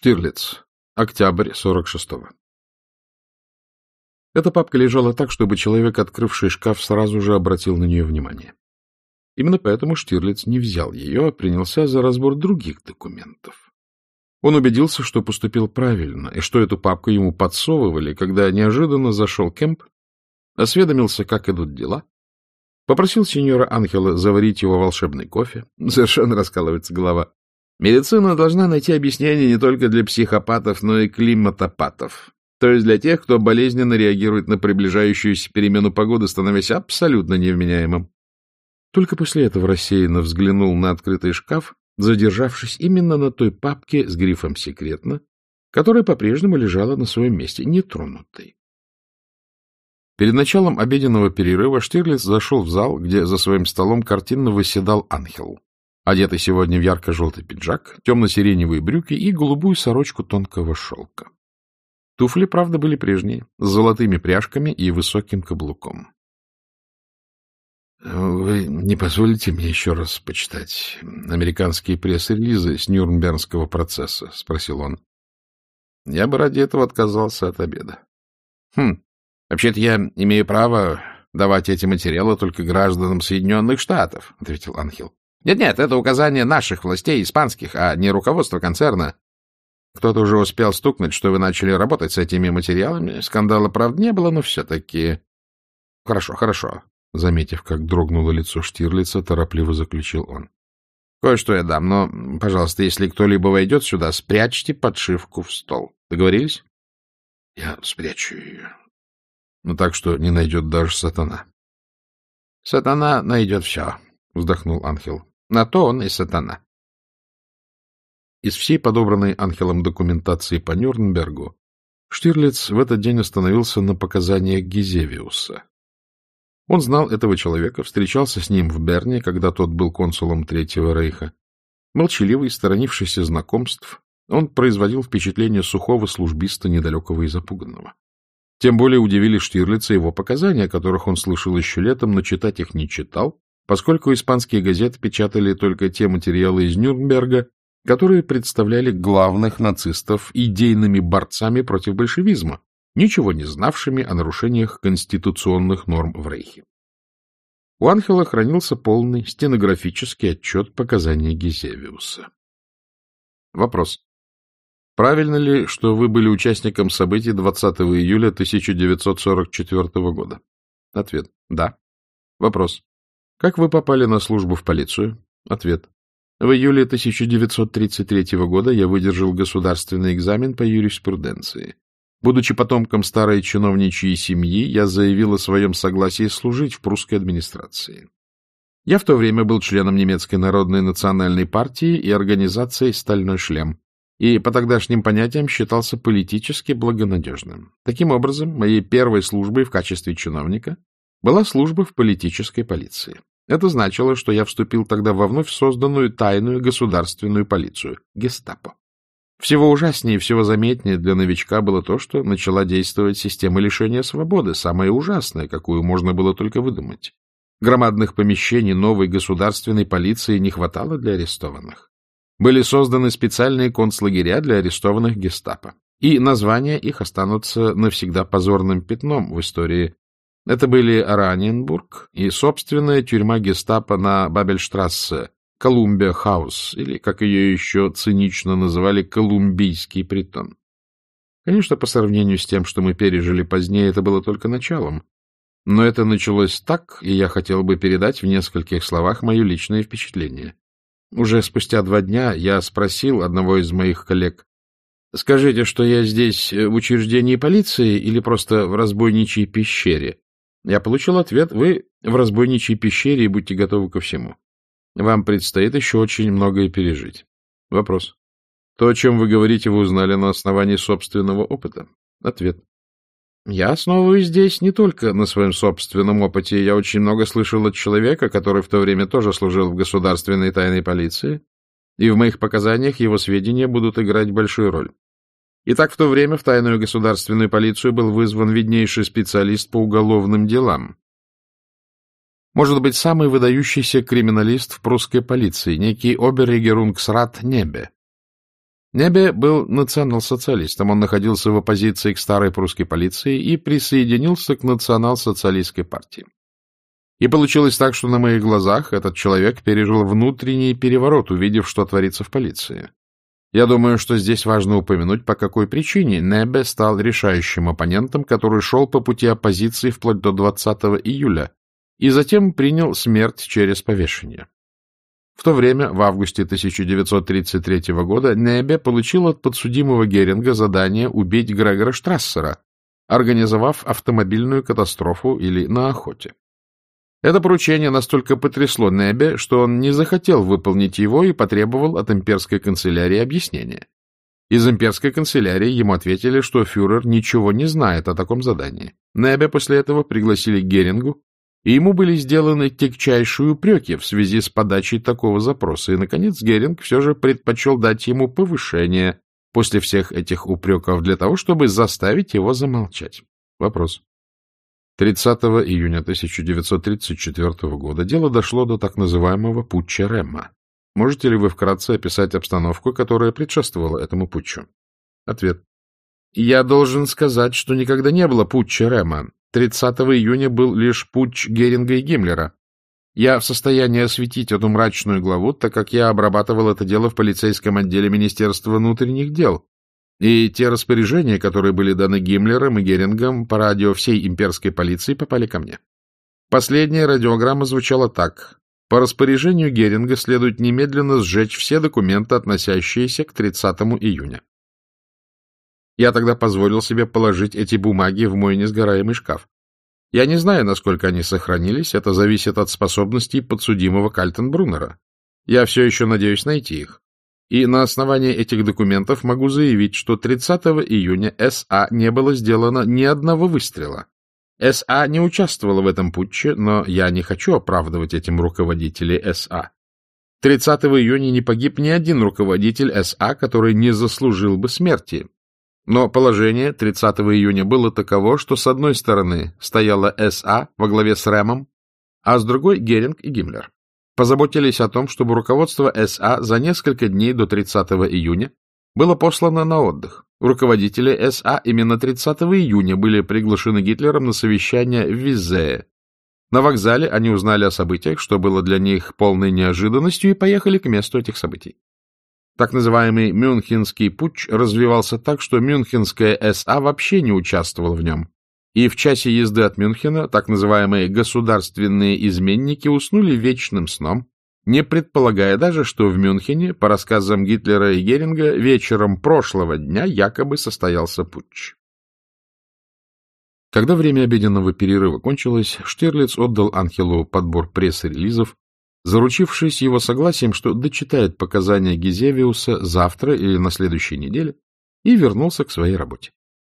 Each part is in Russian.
Штирлиц. Октябрь 46-го. Эта папка лежала так, чтобы человек, открывший шкаф, сразу же обратил на нее внимание. Именно поэтому Штирлиц не взял ее, а принялся за разбор других документов. Он убедился, что поступил правильно, и что эту папку ему подсовывали, когда неожиданно зашел Кемп, осведомился, как идут дела, попросил сеньора Анхела заварить его волшебный кофе. Совершенно раскалывается голова. Медицина должна найти объяснение не только для психопатов, но и климатопатов, то есть для тех, кто болезненно реагирует на приближающуюся перемену погоды, становясь абсолютно невменяемым. Только после этого рассеянно взглянул на открытый шкаф, задержавшись именно на той папке с грифом «Секретно», которая по-прежнему лежала на своем месте, нетронутой. Перед началом обеденного перерыва Штирлиц зашел в зал, где за своим столом картинно восседал Анхел одетый сегодня в ярко-желтый пиджак, темно-сиреневые брюки и голубую сорочку тонкого шелка. Туфли, правда, были прежние, с золотыми пряжками и высоким каблуком. — Вы не позволите мне еще раз почитать американские пресс-релизы с Нюрнбергского процесса? — спросил он. — Я бы ради этого отказался от обеда. — Хм, вообще-то я имею право давать эти материалы только гражданам Соединенных Штатов, — ответил Анхел. Нет-нет, это указание наших властей, испанских, а не руководство концерна. Кто-то уже успел стукнуть, что вы начали работать с этими материалами. Скандала, правда, не было, но все-таки... Хорошо, хорошо. Заметив, как дрогнуло лицо Штирлица, торопливо заключил он. Кое-что я дам, но, пожалуйста, если кто-либо войдет сюда, спрячьте подшивку в стол. Договорились? Я спрячу ее. Ну, так что не найдет даже сатана. Сатана найдет все, вздохнул Анхел. На то он и сатана. Из всей подобранной Анхелом документации по Нюрнбергу Штирлиц в этот день остановился на показаниях Гизевиуса. Он знал этого человека, встречался с ним в Берне, когда тот был консулом Третьего Рейха. Молчаливый, сторонившийся знакомств, он производил впечатление сухого службиста, недалекого и запуганного. Тем более удивили Штирлица его показания, которых он слышал еще летом, но читать их не читал, поскольку испанские газеты печатали только те материалы из Нюрнберга, которые представляли главных нацистов идейными борцами против большевизма, ничего не знавшими о нарушениях конституционных норм в Рейхе. У Анхела хранился полный стенографический отчет показаний Гизевиуса. Вопрос. Правильно ли, что вы были участником событий 20 июля 1944 года? Ответ. Да. Вопрос. Как вы попали на службу в полицию? Ответ. В июле 1933 года я выдержал государственный экзамен по юриспруденции. Будучи потомком старой чиновничьей семьи, я заявил о своем согласии служить в прусской администрации. Я в то время был членом немецкой народной национальной партии и организации «Стальной шлем», и по тогдашним понятиям считался политически благонадежным. Таким образом, моей первой службой в качестве чиновника была служба в политической полиции. Это значило, что я вступил тогда во вновь созданную тайную государственную полицию — гестапо. Всего ужаснее и всего заметнее для новичка было то, что начала действовать система лишения свободы, самая ужасная, какую можно было только выдумать. Громадных помещений новой государственной полиции не хватало для арестованных. Были созданы специальные концлагеря для арестованных гестапо, и названия их останутся навсегда позорным пятном в истории это были Раненбург и собственная тюрьма гестапо на Бабельштрассе, Колумбия Хаус, или, как ее еще цинично называли, Колумбийский притон. Конечно, по сравнению с тем, что мы пережили позднее, это было только началом. Но это началось так, и я хотел бы передать в нескольких словах мое личное впечатление. Уже спустя два дня я спросил одного из моих коллег, «Скажите, что я здесь в учреждении полиции или просто в разбойничьей пещере?» Я получил ответ. Вы в разбойничьей пещере и будьте готовы ко всему. Вам предстоит еще очень многое пережить. Вопрос. То, о чем вы говорите, вы узнали на основании собственного опыта? Ответ. Я основываюсь здесь не только на своем собственном опыте. Я очень много слышал от человека, который в то время тоже служил в государственной тайной полиции, и в моих показаниях его сведения будут играть большую роль. Итак, в то время в тайную государственную полицию был вызван виднейший специалист по уголовным делам. Может быть, самый выдающийся криминалист в прусской полиции, некий Оберегерунгсрат Небе. Небе был национал-социалистом, он находился в оппозиции к старой прусской полиции и присоединился к национал-социалистской партии. И получилось так, что на моих глазах этот человек пережил внутренний переворот, увидев, что творится в полиции. Я думаю, что здесь важно упомянуть, по какой причине Небе стал решающим оппонентом, который шел по пути оппозиции вплоть до 20 июля, и затем принял смерть через повешение. В то время, в августе 1933 года, Небе получил от подсудимого Геринга задание убить Грегора Штрассера, организовав автомобильную катастрофу или на охоте. Это поручение настолько потрясло Небе, что он не захотел выполнить его и потребовал от имперской канцелярии объяснения. Из имперской канцелярии ему ответили, что фюрер ничего не знает о таком задании. Небе после этого пригласили к Герингу, и ему были сделаны тягчайшие упреки в связи с подачей такого запроса, и, наконец, Геринг все же предпочел дать ему повышение после всех этих упреков для того, чтобы заставить его замолчать. Вопрос. 30 июня 1934 года дело дошло до так называемого путча Ремма. Можете ли вы вкратце описать обстановку, которая предшествовала этому путчу? Ответ. Я должен сказать, что никогда не было путча Рема. 30 июня был лишь путч Геринга и Гиммлера. Я в состоянии осветить эту мрачную главу, так как я обрабатывал это дело в полицейском отделе Министерства внутренних дел. И те распоряжения, которые были даны Гиммлером и Герингом по радио всей имперской полиции, попали ко мне. Последняя радиограмма звучала так. По распоряжению Геринга следует немедленно сжечь все документы, относящиеся к 30 июня. Я тогда позволил себе положить эти бумаги в мой несгораемый шкаф. Я не знаю, насколько они сохранились, это зависит от способностей подсудимого Кальтенбруннера. Я все еще надеюсь найти их. И на основании этих документов могу заявить, что 30 июня СА не было сделано ни одного выстрела. СА не участвовала в этом путче, но я не хочу оправдывать этим руководителей СА. 30 июня не погиб ни один руководитель СА, который не заслужил бы смерти. Но положение 30 июня было таково, что с одной стороны стояла СА во главе с Рэмом, а с другой — Геринг и Гиммлер. Позаботились о том, чтобы руководство СА за несколько дней до 30 июня было послано на отдых. Руководители СА именно 30 июня были приглашены Гитлером на совещание в Визее. На вокзале они узнали о событиях, что было для них полной неожиданностью, и поехали к месту этих событий. Так называемый Мюнхенский путч развивался так, что Мюнхенская СА вообще не участвовала в нем. И в часе езды от Мюнхена так называемые государственные изменники уснули вечным сном, не предполагая даже, что в Мюнхене, по рассказам Гитлера и Геринга, вечером прошлого дня якобы состоялся путч. Когда время обеденного перерыва кончилось, Штирлиц отдал Анхелу подбор пресс-релизов, заручившись его согласием, что дочитает показания Гизевиуса завтра или на следующей неделе, и вернулся к своей работе.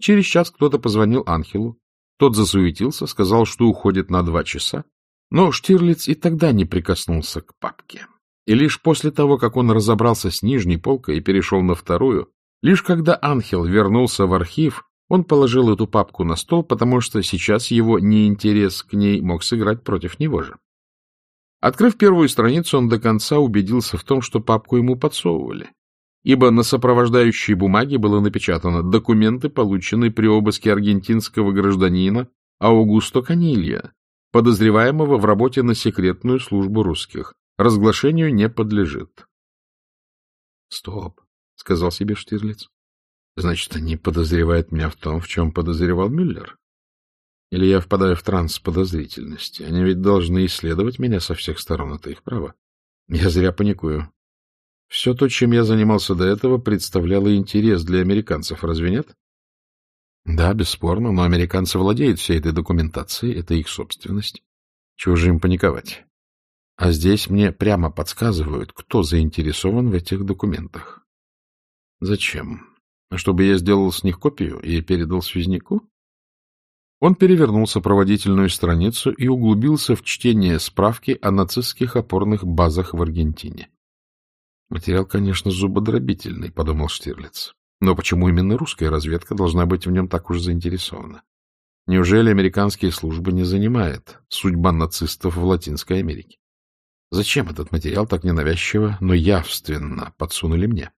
Через час кто-то позвонил Анхелу. Тот засуетился, сказал, что уходит на два часа, но Штирлиц и тогда не прикоснулся к папке. И лишь после того, как он разобрался с нижней полкой и перешел на вторую, лишь когда Анхел вернулся в архив, он положил эту папку на стол, потому что сейчас его неинтерес к ней мог сыграть против него же. Открыв первую страницу, он до конца убедился в том, что папку ему подсовывали, ибо на сопровождающей бумаге было напечатано «Документы, полученные при обыске аргентинского гражданина Аугусто Канилья, подозреваемого в работе на секретную службу русских. Разглашению не подлежит». «Стоп», — сказал себе Штирлиц. «Значит, они подозревают меня в том, в чем подозревал Мюллер. Или я впадаю в транс подозрительности? Они ведь должны исследовать меня со всех сторон, это их право. Я зря паникую. Все то, чем я занимался до этого, представляло интерес для американцев, разве нет? Да, бесспорно, но американцы владеют всей этой документацией, это их собственность. Чего же им паниковать? А здесь мне прямо подсказывают, кто заинтересован в этих документах. Зачем? Чтобы я сделал с них копию и передал связнику? Он перевернул сопроводительную страницу и углубился в чтение справки о нацистских опорных базах в Аргентине. «Материал, конечно, зубодробительный», — подумал Штирлиц. «Но почему именно русская разведка должна быть в нем так уж заинтересована? Неужели американские службы не занимает судьба нацистов в Латинской Америке? Зачем этот материал так ненавязчиво, но явственно подсунули мне?»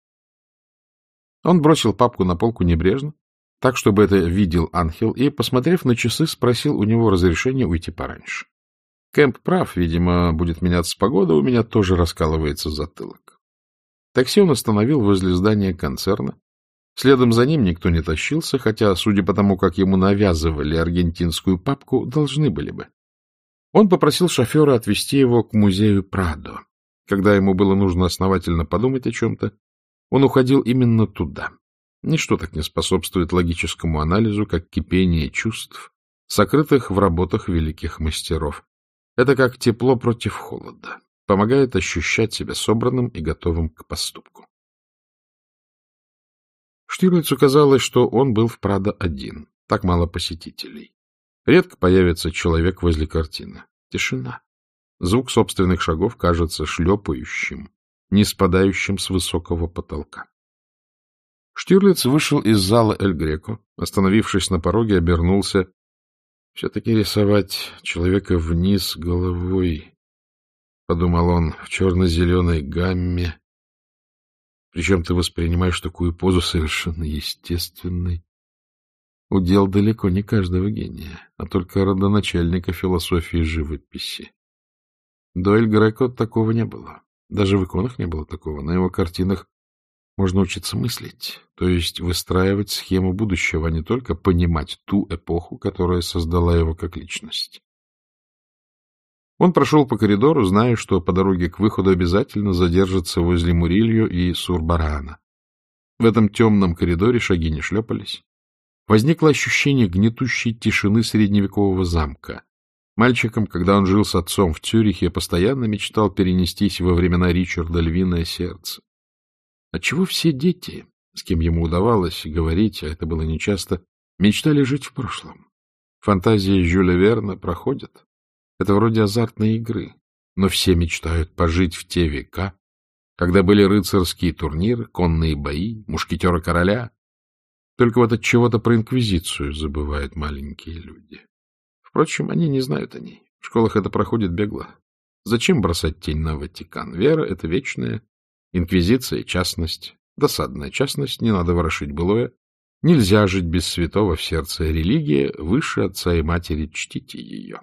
Он бросил папку на полку небрежно, так, чтобы это видел Анхел, и, посмотрев на часы, спросил у него разрешения уйти пораньше. Кэмп прав, видимо, будет меняться погода, у меня тоже раскалывается затылок. Такси он остановил возле здания концерна. Следом за ним никто не тащился, хотя, судя по тому, как ему навязывали аргентинскую папку, должны были бы. Он попросил шофера отвезти его к музею Прадо. Когда ему было нужно основательно подумать о чем-то, он уходил именно туда. Ничто так не способствует логическому анализу, как кипение чувств, сокрытых в работах великих мастеров. Это как тепло против холода, помогает ощущать себя собранным и готовым к поступку. Штирлицу казалось, что он был в Прадо один, так мало посетителей. Редко появится человек возле картины. Тишина. Звук собственных шагов кажется шлепающим, не спадающим с высокого потолка. Штирлиц вышел из зала Эль Греко, остановившись на пороге, обернулся. Все-таки рисовать человека вниз головой, — подумал он, — в черно-зеленой гамме. Причем ты воспринимаешь такую позу совершенно естественной. Удел далеко не каждого гения, а только родоначальника философии живописи. До Эль Греко такого не было. Даже в иконах не было такого. На его картинах можно учиться мыслить, то есть выстраивать схему будущего, а не только понимать ту эпоху, которая создала его как личность. Он прошел по коридору, зная, что по дороге к выходу обязательно задержится возле Мурилью и Сурбарана. В этом темном коридоре шаги не шлепались. Возникло ощущение гнетущей тишины средневекового замка. Мальчиком, когда он жил с отцом в Цюрихе, постоянно мечтал перенестись во времена Ричарда Львиное сердце. Отчего все дети, с кем ему удавалось говорить, а это было нечасто, мечтали жить в прошлом? Фантазии Жюля Верна проходят. Это вроде азартной игры. Но все мечтают пожить в те века, когда были рыцарские турниры, конные бои, мушкетеры короля. Только вот от чего-то про инквизицию забывают маленькие люди. Впрочем, они не знают о ней. В школах это проходит бегло. Зачем бросать тень на Ватикан? Вера — это вечная. Инквизиция — частность. Досадная частность, не надо ворошить былое. Нельзя жить без святого в сердце. Религия выше отца и матери, чтите ее.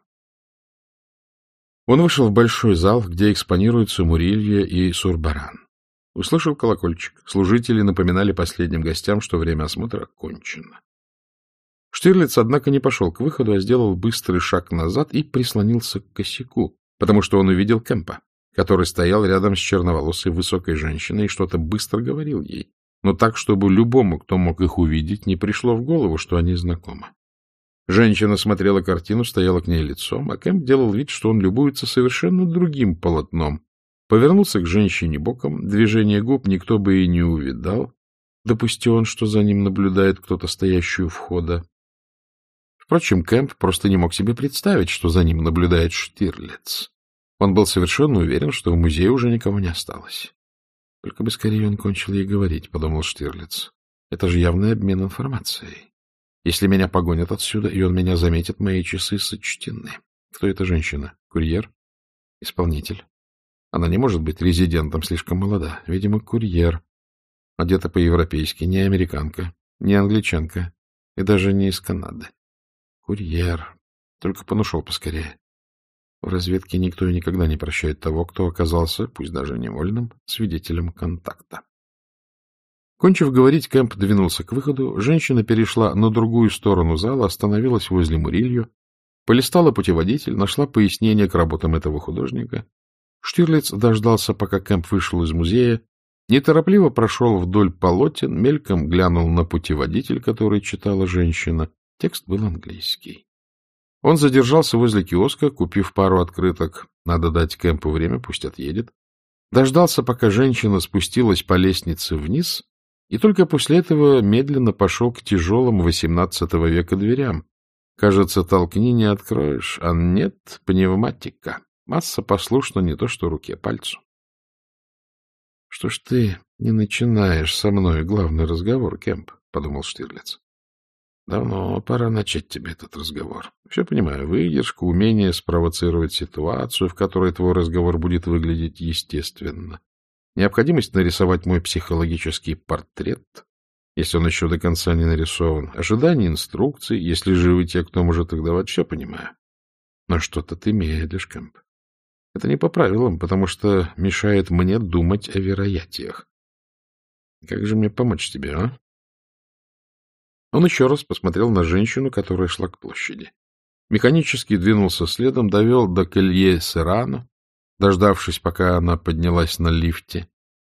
Он вышел в большой зал, где экспонируются Мурилья и Сурбаран. Услышал колокольчик. Служители напоминали последним гостям, что время осмотра кончено. Штирлиц, однако, не пошел к выходу, а сделал быстрый шаг назад и прислонился к косяку, потому что он увидел Кэмпа, который стоял рядом с черноволосой высокой женщиной и что-то быстро говорил ей, но так, чтобы любому, кто мог их увидеть, не пришло в голову, что они знакомы. Женщина смотрела картину, стояла к ней лицом, а Кэмп делал вид, что он любуется совершенно другим полотном. Повернулся к женщине боком, движение губ никто бы и не увидал. Допустил он, что за ним наблюдает кто-то, стоящий у входа. Впрочем, Кэмп просто не мог себе представить, что за ним наблюдает Штирлиц. Он был совершенно уверен, что в музее уже никого не осталось. Только бы скорее он кончил ей говорить, — подумал Штирлиц. Это же явный обмен информацией. Если меня погонят отсюда, и он меня заметит, мои часы сочтены. Кто эта женщина? Курьер? Исполнитель? Она не может быть резидентом, слишком молода. Видимо, курьер. Одета по-европейски, не американка, не англичанка и даже не из Канады. Курьер. Только понушел поскорее. В разведке никто и никогда не прощает того, кто оказался, пусть даже невольным, свидетелем контакта. Кончив говорить, Кэмп двинулся к выходу. Женщина перешла на другую сторону зала, остановилась возле Мурилью, полистала путеводитель, нашла пояснение к работам этого художника. Штирлиц дождался, пока Кэмп вышел из музея, неторопливо прошел вдоль полотен, мельком глянул на путеводитель, который читала женщина, Текст был английский. Он задержался возле киоска, купив пару открыток. Надо дать Кэмпу время, пусть отъедет. Дождался, пока женщина спустилась по лестнице вниз, и только после этого медленно пошел к тяжелым XVIII века дверям. Кажется, толкни не откроешь, а нет, пневматика. Масса послушна не то что руке, пальцу. — Что ж ты не начинаешь со мной главный разговор, Кэмп? — подумал Штирлиц. Давно пора начать тебе этот разговор. Все понимаю, выдержка, умение спровоцировать ситуацию, в которой твой разговор будет выглядеть естественно. Необходимость нарисовать мой психологический портрет. если он еще до конца не нарисован, ожидание инструкций, если живы те, кто может их давать, все понимаю. Но что-то ты медлишь, Кэмп. Это не по правилам, потому что мешает мне думать о вероятиях. Как же мне помочь тебе, а? Он еще раз посмотрел на женщину, которая шла к площади. Механически двинулся следом, довел до колье Серрано, дождавшись, пока она поднялась на лифте.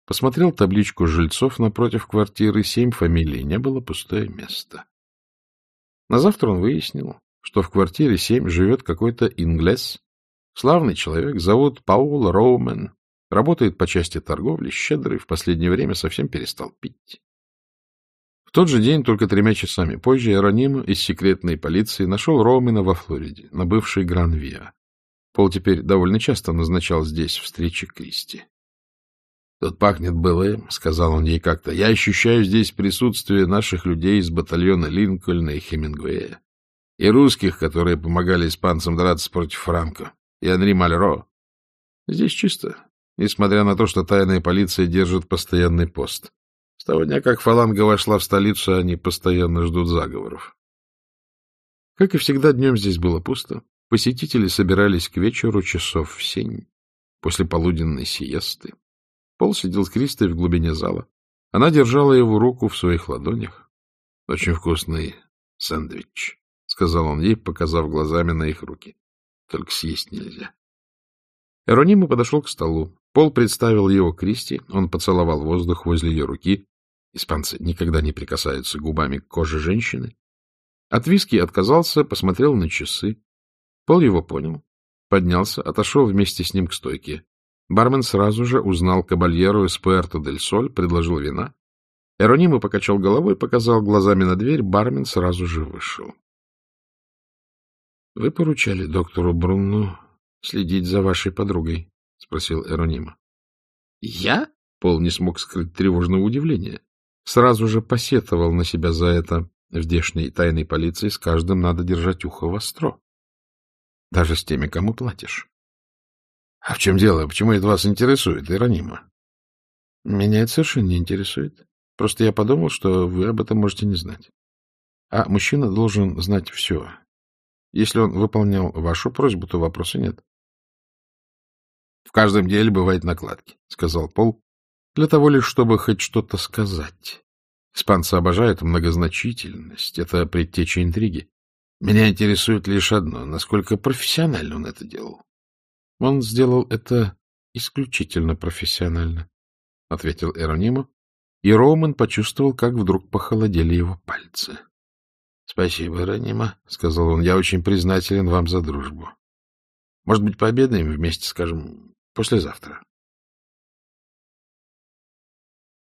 Посмотрел табличку жильцов напротив квартиры, семь фамилий, не было пустое место. На завтра он выяснил, что в квартире семь живет какой-то инглес, славный человек, зовут Паул Роумен, работает по части торговли, щедрый, в последнее время совсем перестал пить. В тот же день, только тремя часами позже, Иероним из секретной полиции нашел Роумена во Флориде, на бывшей Гран-Виа. Пол теперь довольно часто назначал здесь встречи Кристи. — Тут пахнет былым, — сказал он ей как-то. — Я ощущаю здесь присутствие наших людей из батальона Линкольна и Хемингуэя. И русских, которые помогали испанцам драться против Франко. И Анри Мальро. Здесь чисто, несмотря на то, что тайная полиция держит постоянный пост. С того дня, как фаланга вошла в столицу, они постоянно ждут заговоров. Как и всегда, днем здесь было пусто. Посетители собирались к вечеру часов в семь, после полуденной сиесты. Пол сидел с Кристой в глубине зала. Она держала его руку в своих ладонях. — Очень вкусный сэндвич, — сказал он ей, показав глазами на их руки. — Только съесть нельзя. Эронима подошел к столу. Пол представил его Кристи, он поцеловал воздух возле ее руки. Испанцы никогда не прикасаются губами к коже женщины. От виски отказался, посмотрел на часы. Пол его понял. Поднялся, отошел вместе с ним к стойке. Бармен сразу же узнал кабальеру из Пуэрто-дель-Соль, предложил вина. Эронима покачал головой, показал глазами на дверь, бармен сразу же вышел. — Вы поручали доктору Брунну следить за вашей подругой? — спросил Эронима. — Я? — Пол не смог скрыть тревожного удивления. Сразу же посетовал на себя за это. В здешней тайной полиции с каждым надо держать ухо востро. Даже с теми, кому платишь. — А в чем дело? Почему это вас интересует, Иронима? — Меня это совершенно не интересует. Просто я подумал, что вы об этом можете не знать. А мужчина должен знать все. Если он выполнял вашу просьбу, то вопроса нет. — В каждом деле бывают накладки, — сказал Пол, для того лишь, чтобы хоть что-то сказать. Испанцы обожают многозначительность, это предтеча интриги. Меня интересует лишь одно, насколько профессионально он это делал. Он сделал это исключительно профессионально, — ответил Эронимо, и Роман почувствовал, как вдруг похолодели его пальцы. — Спасибо, Эронимо, — сказал он, — я очень признателен вам за дружбу. Может быть, пообедаем вместе, скажем, послезавтра?